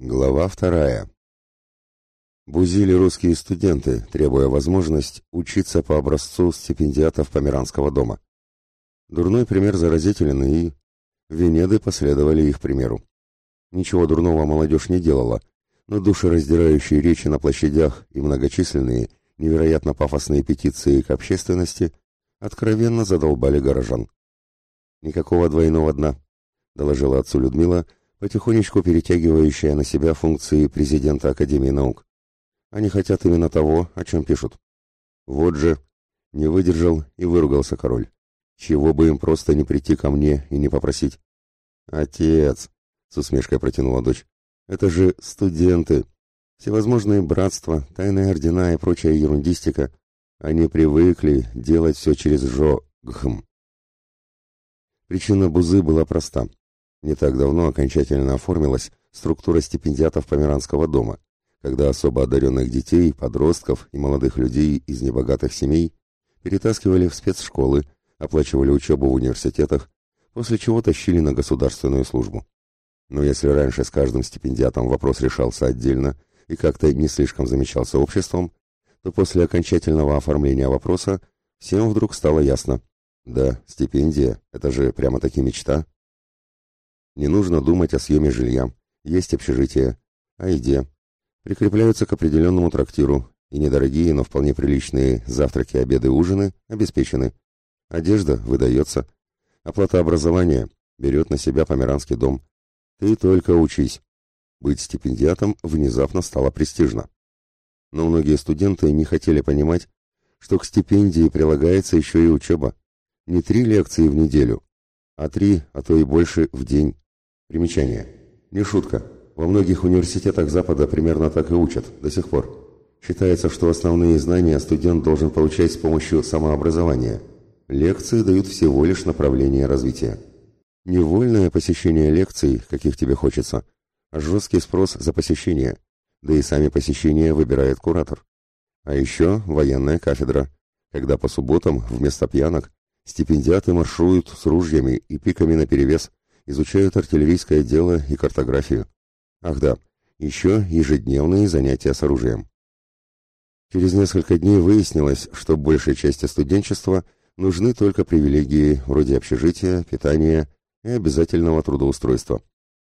Глава вторая. Бузили русские студенты, требуя возможность учиться по образцу стипендиатов Померанского дома. Дурной пример заразителен, и Венеды последовали их примеру. Ничего дурного молодежь не делала, но душераздирающие речи на площадях и многочисленные, невероятно пафосные петиции к общественности откровенно задолбали горожан. «Никакого двойного дна», — доложила отцу Людмила, — потихонечку перетягивающая на себя функции президента Академии наук. Они хотят именно того, о чем пишут. Вот же, не выдержал и выругался король. Чего бы им просто не прийти ко мне и не попросить. Отец, с усмешкой протянула дочь, это же студенты. Всевозможные братства, тайные ордена и прочая ерундистика. Они привыкли делать все через жо... Гхм. Причина бузы была проста. Не так давно окончательно оформилась структура стипендиатов Померанского дома, когда особо одаренных детей, подростков и молодых людей из небогатых семей перетаскивали в спецшколы, оплачивали учебу в университетах, после чего тащили на государственную службу. Но если раньше с каждым стипендиатом вопрос решался отдельно и как-то не слишком замечался обществом, то после окончательного оформления вопроса всем вдруг стало ясно. Да, стипендия – это же прямо-таки мечта. Не нужно думать о съеме жилья. Есть общежитие. О еде. Прикрепляются к определенному трактиру, и недорогие, но вполне приличные завтраки, обеды, ужины обеспечены. Одежда выдается. Оплата образования берет на себя Померанский дом. Ты только учись. Быть стипендиатом внезапно стало престижно. Но многие студенты не хотели понимать, что к стипендии прилагается еще и учеба. Не три лекции в неделю, а три, а то и больше в день. Примечание. Не шутка. Во многих университетах Запада примерно так и учат, до сих пор. Считается, что основные знания студент должен получать с помощью самообразования. Лекции дают всего лишь направление развития. Невольное посещение лекций, каких тебе хочется, а жесткий спрос за посещение. Да и сами посещения выбирает куратор. А еще военная кафедра, когда по субботам вместо пьянок стипендиаты маршируют с ружьями и пиками наперевес изучают артиллерийское дело и картографию. Ах да, еще ежедневные занятия с оружием. Через несколько дней выяснилось, что большей части студенчества нужны только привилегии вроде общежития, питания и обязательного трудоустройства.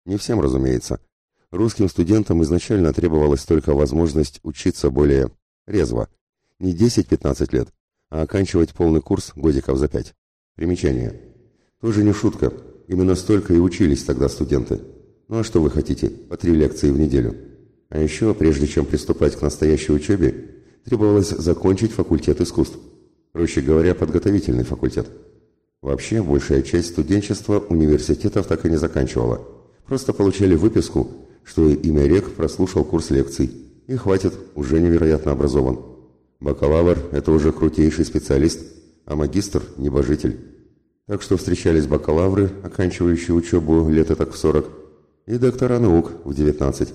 Не всем, разумеется. Русским студентам изначально требовалась только возможность учиться более резво. Не 10-15 лет, а оканчивать полный курс годиков за 5. Примечание. Тоже не шутка. Именно столько и учились тогда студенты. Ну а что вы хотите, по три лекции в неделю? А еще, прежде чем приступать к настоящей учебе, требовалось закончить факультет искусств. Проще говоря, подготовительный факультет. Вообще, большая часть студенчества университетов так и не заканчивала. Просто получали выписку, что имя рек прослушал курс лекций. И хватит, уже невероятно образован. Бакалавр – это уже крутейший специалист, а магистр – небожитель. Так что встречались бакалавры, оканчивающие учебу лет так в 40, и доктора наук в 19.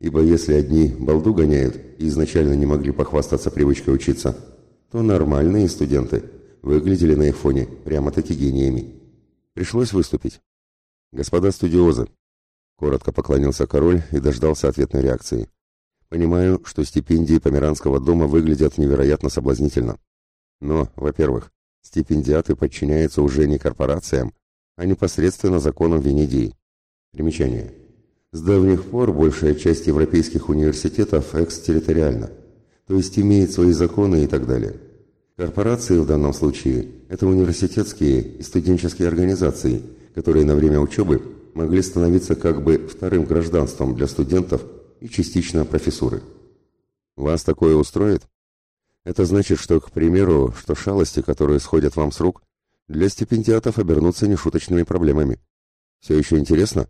Ибо если одни балду гоняют и изначально не могли похвастаться привычкой учиться, то нормальные студенты выглядели на их фоне прямо-таки гениями. Пришлось выступить. «Господа студиозы», — коротко поклонился король и дождался ответной реакции. «Понимаю, что стипендии Померанского дома выглядят невероятно соблазнительно. Но, во-первых, Стипендиаты подчиняются уже не корпорациям, а непосредственно законам Венедии. Примечание. С давних пор большая часть европейских университетов экстерриториальна, то есть имеет свои законы и так далее. Корпорации в данном случае – это университетские и студенческие организации, которые на время учебы могли становиться как бы вторым гражданством для студентов и частично профессуры. Вас такое устроит? Это значит, что, к примеру, что шалости, которые сходят вам с рук, для стипендиатов обернутся нешуточными проблемами. Все еще интересно?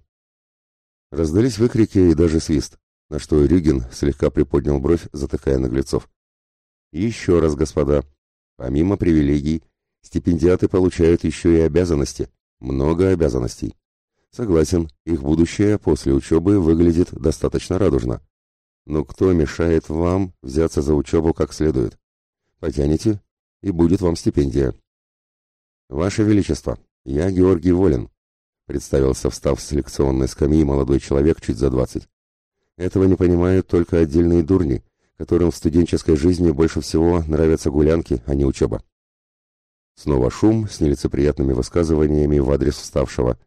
Раздались выкрики и даже свист, на что Рюгин слегка приподнял бровь, затыкая наглецов. Еще раз, господа, помимо привилегий, стипендиаты получают еще и обязанности, много обязанностей. Согласен, их будущее после учебы выглядит достаточно радужно. Но кто мешает вам взяться за учебу как следует? Потянете, и будет вам стипендия. Ваше Величество, я Георгий Волин, представился, встав с лекционной скамьи молодой человек чуть за двадцать. Этого не понимают только отдельные дурни, которым в студенческой жизни больше всего нравятся гулянки, а не учеба. Снова шум с нелицеприятными высказываниями в адрес вставшего.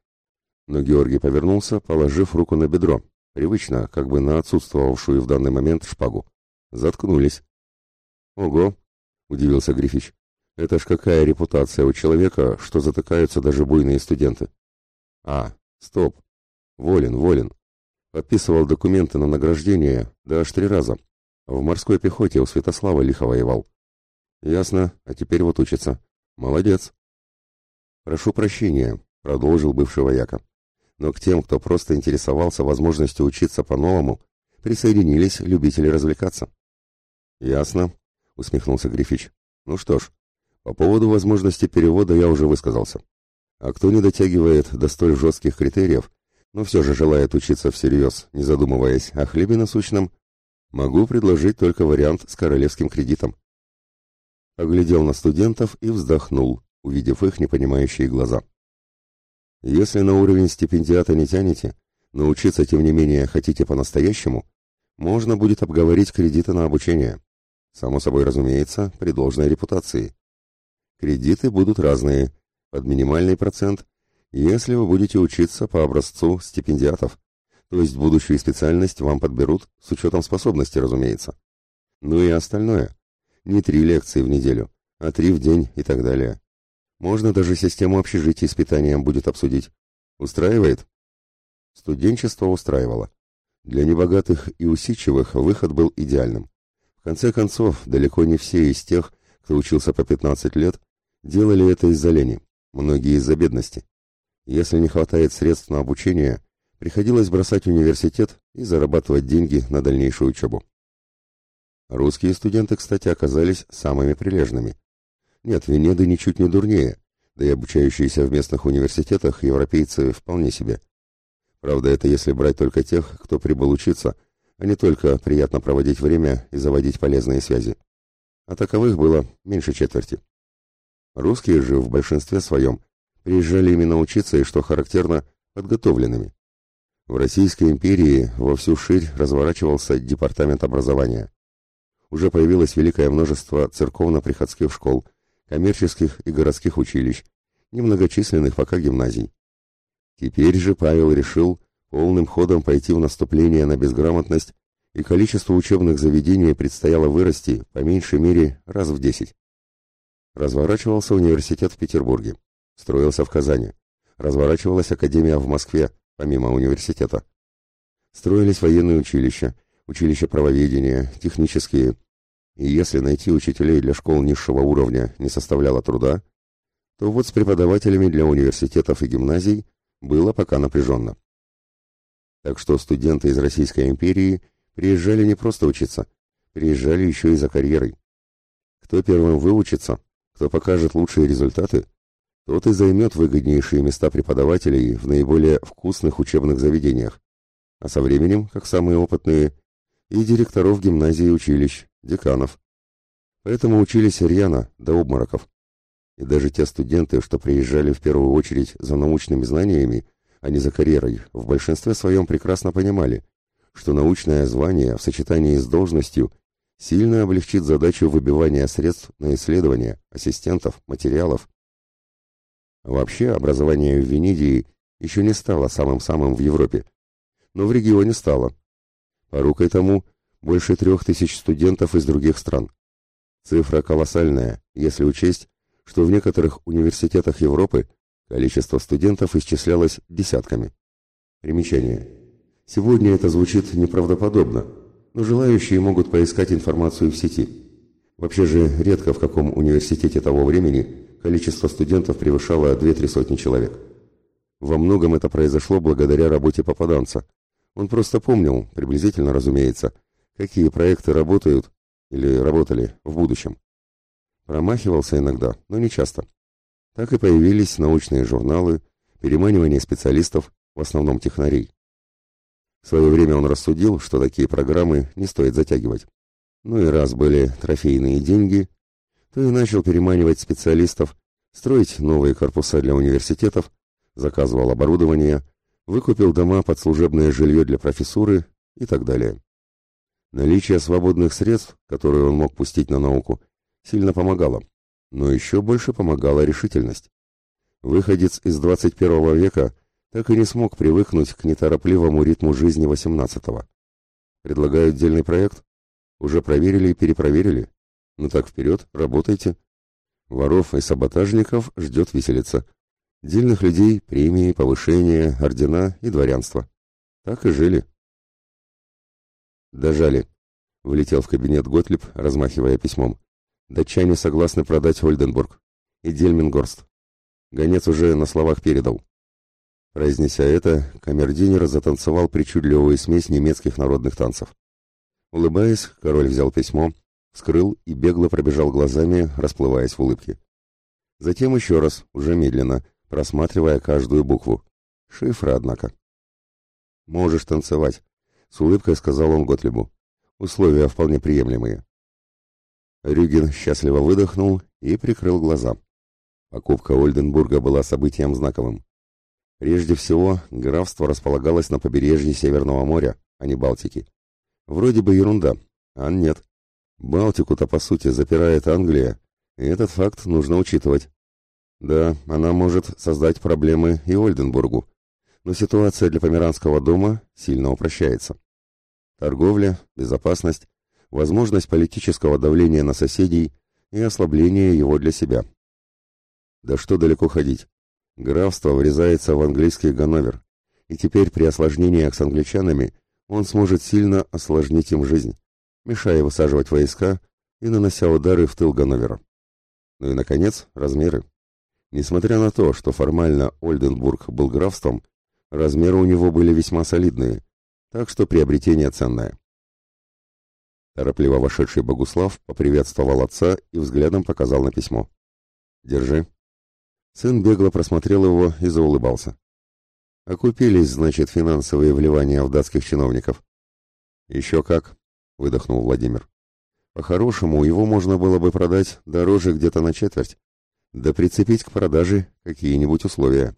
Но Георгий повернулся, положив руку на бедро, привычно, как бы на отсутствовавшую в данный момент шпагу. Заткнулись. «Ого!» — удивился Грифич. «Это ж какая репутация у человека, что затыкаются даже буйные студенты!» «А, стоп! Волен, волен! Подписывал документы на награждение, да аж три раза. В морской пехоте у Святослава лихо воевал. Ясно, а теперь вот учится. Молодец. Прошу прощения, продолжил бывший вояка. Но к тем, кто просто интересовался возможностью учиться по-новому, присоединились любители развлекаться. Ясно, усмехнулся Грифич. Ну что ж, по поводу возможности перевода я уже высказался. А кто не дотягивает до столь жестких критериев, но все же желает учиться всерьез, не задумываясь о хлебе насущном, могу предложить только вариант с королевским кредитом. Оглядел на студентов и вздохнул, увидев их непонимающие глаза. Если на уровень стипендиата не тянете, но учиться, тем не менее, хотите по-настоящему, можно будет обговорить кредиты на обучение. Само собой разумеется, при должной репутации. Кредиты будут разные, под минимальный процент если вы будете учиться по образцу стипендиатов, то есть будущую специальность вам подберут с учетом способностей, разумеется. Ну и остальное. Не три лекции в неделю, а три в день и так далее. Можно даже систему общежитий с питанием будет обсудить. Устраивает? Студенчество устраивало. Для небогатых и усидчивых выход был идеальным. В конце концов, далеко не все из тех, кто учился по 15 лет, делали это из-за лени, многие из-за бедности. Если не хватает средств на обучение, приходилось бросать университет и зарабатывать деньги на дальнейшую учебу. Русские студенты, кстати, оказались самыми прилежными. Нет, Венеды ничуть не дурнее, да и обучающиеся в местных университетах европейцы вполне себе. Правда, это если брать только тех, кто прибыл учиться, а не только приятно проводить время и заводить полезные связи. А таковых было меньше четверти. Русские же в большинстве своем приезжали именно учиться и, что характерно, подготовленными. В Российской империи во всю ширь разворачивался департамент образования. Уже появилось великое множество церковно-приходских школ, коммерческих и городских училищ, немногочисленных пока гимназий. Теперь же Павел решил полным ходом пойти в наступление на безграмотность, и количество учебных заведений предстояло вырасти по меньшей мере раз в десять. Разворачивался университет в Петербурге строился в Казани. Разворачивалась академия в Москве, помимо университета. Строились военные училища, училища правоведения, технические. И если найти учителей для школ низшего уровня не составляло труда, то вот с преподавателями для университетов и гимназий было пока напряженно. Так что студенты из Российской империи приезжали не просто учиться, приезжали еще и за карьерой. Кто первым выучится, кто покажет лучшие результаты, тот и займет выгоднейшие места преподавателей в наиболее вкусных учебных заведениях, а со временем, как самые опытные, и директоров гимназий и училищ, деканов. Поэтому учились рьяно, до обмороков. И даже те студенты, что приезжали в первую очередь за научными знаниями, а не за карьерой, в большинстве своем прекрасно понимали, что научное звание в сочетании с должностью сильно облегчит задачу выбивания средств на исследования, ассистентов, материалов Вообще, образование в Венедии еще не стало самым-самым в Европе, но в регионе стало. Порукой тому больше трех тысяч студентов из других стран. Цифра колоссальная, если учесть, что в некоторых университетах Европы количество студентов исчислялось десятками. Примечание. Сегодня это звучит неправдоподобно, но желающие могут поискать информацию в сети. Вообще же редко в каком университете того времени количество студентов превышало две-три сотни человек. Во многом это произошло благодаря работе попаданца. Он просто помнил, приблизительно разумеется, какие проекты работают или работали в будущем. Промахивался иногда, но не часто. Так и появились научные журналы, переманивание специалистов, в основном технарей. В свое время он рассудил, что такие программы не стоит затягивать. Ну и раз были трофейные деньги, то и начал переманивать специалистов, строить новые корпуса для университетов, заказывал оборудование, выкупил дома под служебное жилье для профессуры и так далее. Наличие свободных средств, которые он мог пустить на науку, сильно помогало, но еще больше помогала решительность. Выходец из 21 века так и не смог привыкнуть к неторопливому ритму жизни 18-го. Предлагают дельный проект? Уже проверили и перепроверили? Ну так вперед, работайте. Воров и саботажников ждет виселица. Дельных людей, премии, повышения, ордена и дворянство. Так и жили. Дожали. Влетел в кабинет Готлиб, размахивая письмом. Датчане согласны продать Ольденбург. И Дельмингорст. Гонец уже на словах передал. Произнеся это, камердинер затанцевал причудливую смесь немецких народных танцев. Улыбаясь, король взял письмо, вскрыл и бегло пробежал глазами, расплываясь в улыбке. Затем еще раз, уже медленно, просматривая каждую букву. Шифры, однако. «Можешь танцевать», — с улыбкой сказал он Готлибу. «Условия вполне приемлемые». Рюген счастливо выдохнул и прикрыл глаза. Покупка Ольденбурга была событием знаковым. Прежде всего, графство располагалось на побережье Северного моря, а не Балтики. Вроде бы ерунда, а нет. Балтику-то, по сути, запирает Англия, и этот факт нужно учитывать. Да, она может создать проблемы и Ольденбургу, но ситуация для Померанского дома сильно упрощается. Торговля, безопасность, возможность политического давления на соседей и ослабление его для себя. Да что далеко ходить. Графство врезается в английский Ганновер, и теперь при осложнениях с англичанами он сможет сильно осложнить им жизнь, мешая высаживать войска и нанося удары в тыл Ганновера. Ну и, наконец, размеры. Несмотря на то, что формально Ольденбург был графством, размеры у него были весьма солидные, так что приобретение ценное. Торопливо вошедший Богуслав поприветствовал отца и взглядом показал на письмо. «Держи». Сын бегло просмотрел его и заулыбался. «Окупились, значит, финансовые вливания в датских чиновников». «Еще как», — выдохнул Владимир. «По-хорошему, его можно было бы продать дороже где-то на четверть, да прицепить к продаже какие-нибудь условия.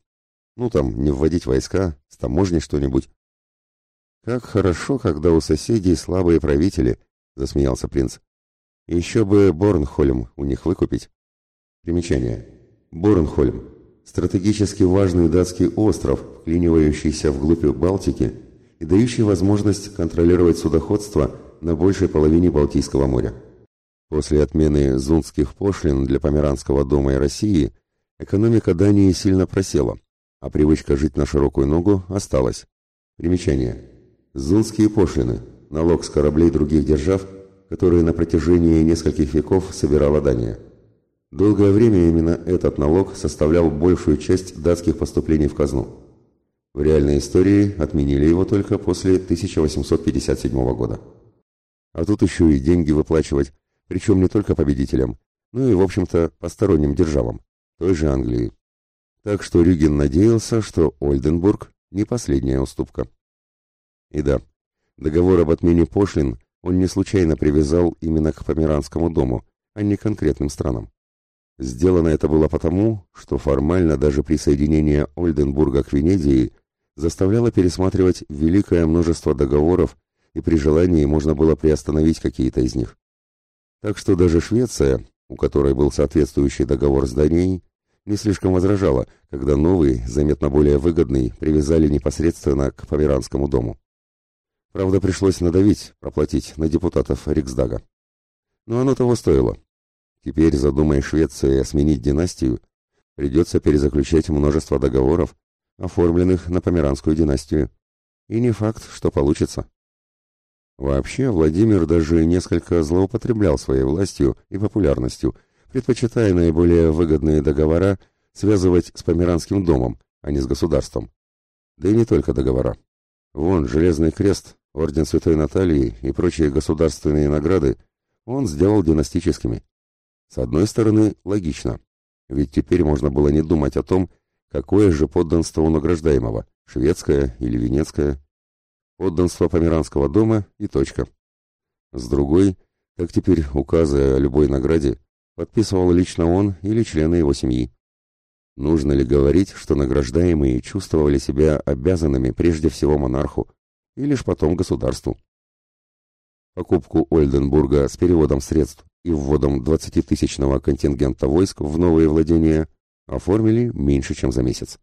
Ну там, не вводить войска, с таможней что-нибудь. Как хорошо, когда у соседей слабые правители, засмеялся принц. Еще бы Борнхольм у них выкупить. Примечание. Борнхольм. Стратегически важный датский остров, вклинивающийся вглубь Балтики и дающий возможность контролировать судоходство на большей половине Балтийского моря. После отмены зунских пошлин для Померанского дома и России экономика Дании сильно просела, а привычка жить на широкую ногу осталась. Примечание. Зунские пошлины – налог с кораблей других держав, которые на протяжении нескольких веков собирала Дания. Долгое время именно этот налог составлял большую часть датских поступлений в казну. В реальной истории отменили его только после 1857 года. А тут еще и деньги выплачивать, причем не только победителям, но и, в общем-то, посторонним державам, той же Англии. Так что Рюген надеялся, что Ольденбург не последняя уступка. И да, договор об отмене пошлин он не случайно привязал именно к Померанскому дому, а не конкретным странам. Сделано это было потому, что формально даже присоединение Ольденбурга к Венедии заставляло пересматривать великое множество договоров, и при желании можно было приостановить какие-то из них. Так что даже Швеция, у которой был соответствующий договор с Данией, не слишком возражала, когда новый, заметно более выгодный, привязали непосредственно к Поверанскому дому. Правда, пришлось надавить, проплатить на депутатов Риксдага. Но оно того стоило. Теперь, задумая Швеция сменить династию, придется перезаключать множество договоров, оформленных на Померанскую династию. И не факт, что получится. Вообще, Владимир даже несколько злоупотреблял своей властью и популярностью, предпочитая наиболее выгодные договора связывать с Померанским домом, а не с государством. Да и не только договора. Вон, Железный Крест, Орден Святой Натальи и прочие государственные награды он сделал династическими. С одной стороны, логично, ведь теперь можно было не думать о том, какое же подданство у награждаемого, шведское или венецкое подданство Померанского дома и точка. С другой, так теперь указы о любой награде подписывал лично он или члены его семьи. Нужно ли говорить, что награждаемые чувствовали себя обязанными прежде всего монарху, и лишь потом государству. Покупку Ольденбурга с переводом средств и вводом 20-тысячного контингента войск в новые владения оформили меньше, чем за месяц.